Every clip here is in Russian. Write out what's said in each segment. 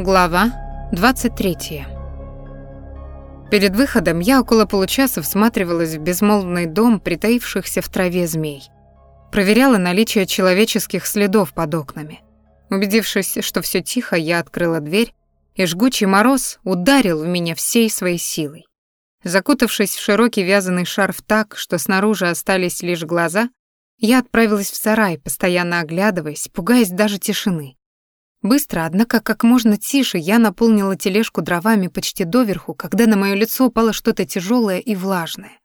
Глава 23. Перед выходом я около получаса всматривалась в безмолвный дом притаившихся в траве змей. Проверяла наличие человеческих следов под окнами. Убедившись, что все тихо, я открыла дверь, и жгучий мороз ударил в меня всей своей силой. Закутавшись в широкий вязаный шарф так, что снаружи остались лишь глаза, я отправилась в сарай, постоянно оглядываясь, пугаясь даже тишины. Быстро, однако как можно тише, я наполнила тележку дровами почти доверху, когда на моё лицо упало что-то тяжелое и влажное.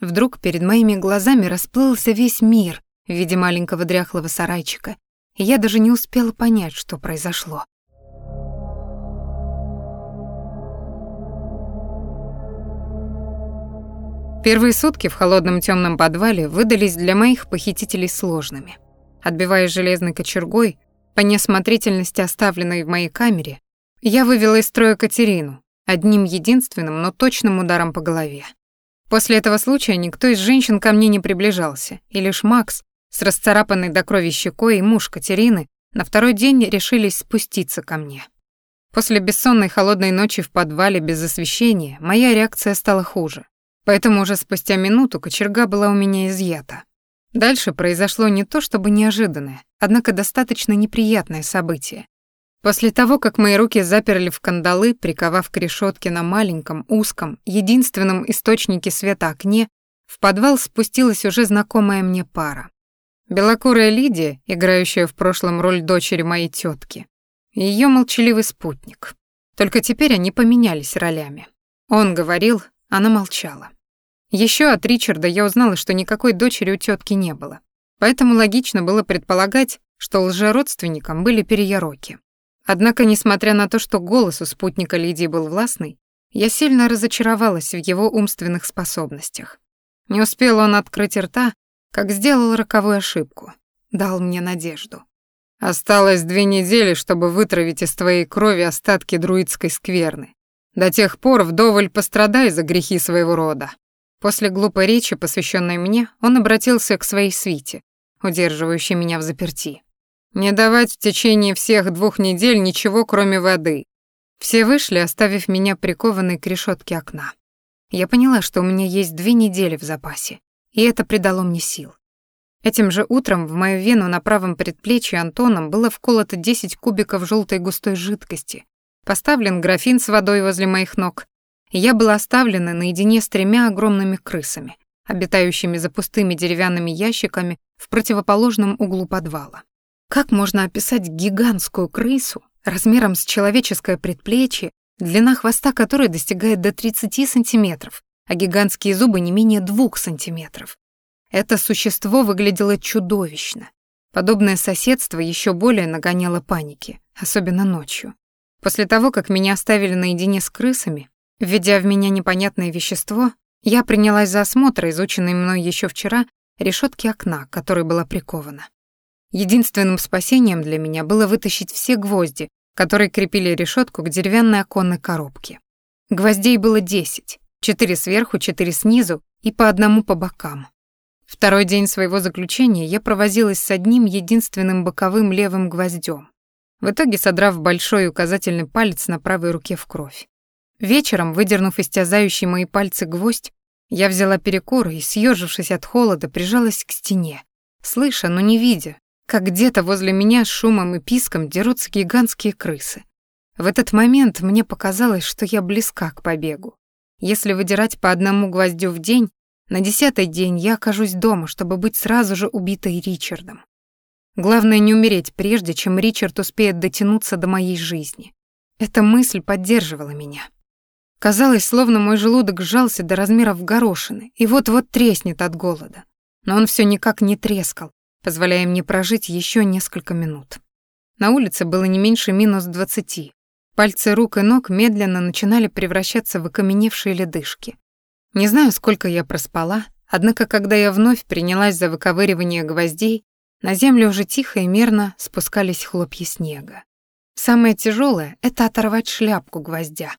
Вдруг перед моими глазами расплылся весь мир в виде маленького дряхлого сарайчика, и я даже не успела понять, что произошло. Первые сутки в холодном темном подвале выдались для моих похитителей сложными. Отбиваясь железной кочергой, по неосмотрительности, оставленной в моей камере, я вывела из строя Катерину одним единственным, но точным ударом по голове. После этого случая никто из женщин ко мне не приближался, и лишь Макс с расцарапанной до крови щекой и муж Катерины на второй день решились спуститься ко мне. После бессонной холодной ночи в подвале без освещения моя реакция стала хуже, поэтому уже спустя минуту кочерга была у меня изъята. Дальше произошло не то чтобы неожиданное, однако достаточно неприятное событие. После того, как мои руки заперли в кандалы, приковав к решетке на маленьком, узком, единственном источнике света окне, в подвал спустилась уже знакомая мне пара. Белокурая Лидия, играющая в прошлом роль дочери моей тетки, и её молчаливый спутник. Только теперь они поменялись ролями. Он говорил, она молчала. Еще от Ричарда я узнала, что никакой дочери у тетки не было. Поэтому логично было предполагать, что лжеродственником были переяроки. Однако, несмотря на то, что голос у спутника Лидии был властный, я сильно разочаровалась в его умственных способностях. Не успел он открыть рта, как сделал роковую ошибку. Дал мне надежду. Осталось две недели, чтобы вытравить из твоей крови остатки друидской скверны. До тех пор вдоволь пострадай за грехи своего рода. После глупой речи, посвященной мне, он обратился к своей свите, удерживающей меня в заперти. «Не давать в течение всех двух недель ничего, кроме воды». Все вышли, оставив меня прикованной к решетке окна. Я поняла, что у меня есть две недели в запасе, и это придало мне сил. Этим же утром в мою вену на правом предплечье Антоном было вколото 10 кубиков желтой густой жидкости, поставлен графин с водой возле моих ног, я была оставлена наедине с тремя огромными крысами, обитающими за пустыми деревянными ящиками в противоположном углу подвала. Как можно описать гигантскую крысу размером с человеческое предплечье, длина хвоста которой достигает до 30 сантиметров, а гигантские зубы не менее 2 сантиметров? Это существо выглядело чудовищно. Подобное соседство еще более нагоняло паники, особенно ночью. После того, как меня оставили наедине с крысами, Введя в меня непонятное вещество, я принялась за осмотр, изученный мной еще вчера, решетки окна, к которой была прикована. Единственным спасением для меня было вытащить все гвозди, которые крепили решетку к деревянной оконной коробке. Гвоздей было десять, четыре сверху, четыре снизу и по одному по бокам. Второй день своего заключения я провозилась с одним единственным боковым левым гвоздем, в итоге содрав большой указательный палец на правой руке в кровь. Вечером, выдернув истязающий мои пальцы гвоздь, я взяла перекур и, съежившись от холода, прижалась к стене, слыша, но не видя, как где-то возле меня с шумом и писком дерутся гигантские крысы. В этот момент мне показалось, что я близка к побегу. Если выдирать по одному гвоздю в день, на десятый день я окажусь дома, чтобы быть сразу же убитой Ричардом. Главное не умереть прежде, чем Ричард успеет дотянуться до моей жизни. Эта мысль поддерживала меня. Казалось, словно мой желудок сжался до размеров горошины и вот-вот треснет от голода. Но он все никак не трескал, позволяя мне прожить еще несколько минут. На улице было не меньше минус двадцати. Пальцы рук и ног медленно начинали превращаться в окаменевшие ледышки. Не знаю, сколько я проспала, однако когда я вновь принялась за выковыривание гвоздей, на землю уже тихо и мерно спускались хлопья снега. Самое тяжелое — это оторвать шляпку гвоздя.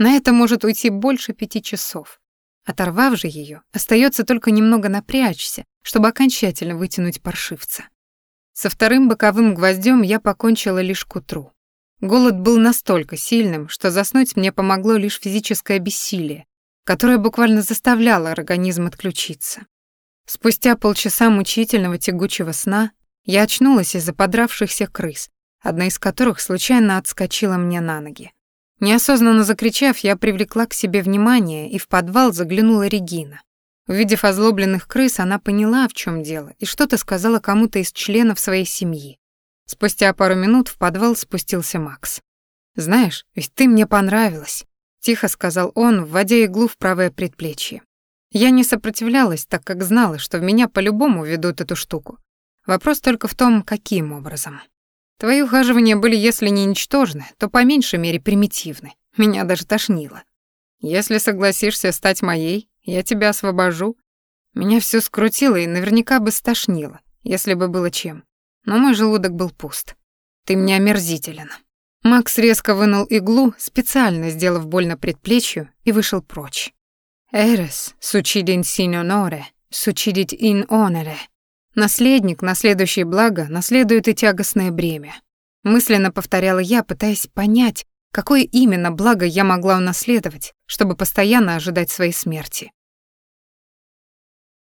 На это может уйти больше пяти часов. Оторвав же ее, остается только немного напрячься, чтобы окончательно вытянуть паршивца. Со вторым боковым гвоздем я покончила лишь к утру. Голод был настолько сильным, что заснуть мне помогло лишь физическое бессилие, которое буквально заставляло организм отключиться. Спустя полчаса мучительного тягучего сна я очнулась из-за подравшихся крыс, одна из которых случайно отскочила мне на ноги. Неосознанно закричав, я привлекла к себе внимание, и в подвал заглянула Регина. Увидев озлобленных крыс, она поняла, в чем дело, и что-то сказала кому-то из членов своей семьи. Спустя пару минут в подвал спустился Макс. «Знаешь, ведь ты мне понравилась», — тихо сказал он, вводя иглу в правое предплечье. Я не сопротивлялась, так как знала, что в меня по-любому ведут эту штуку. Вопрос только в том, каким образом. Твои ухаживания были, если не ничтожны, то по меньшей мере примитивны. Меня даже тошнило. Если согласишься стать моей, я тебя освобожу. Меня все скрутило и наверняка бы стошнило, если бы было чем. Но мой желудок был пуст. Ты мне омерзителен. Макс резко вынул иглу, специально сделав больно предплечью, и вышел прочь. «Эрес, сучидин син оноре, сучидит ин онере». Наследник, наследующий благо, наследует и тягостное бремя. Мысленно повторяла я, пытаясь понять, какое именно благо я могла унаследовать, чтобы постоянно ожидать своей смерти.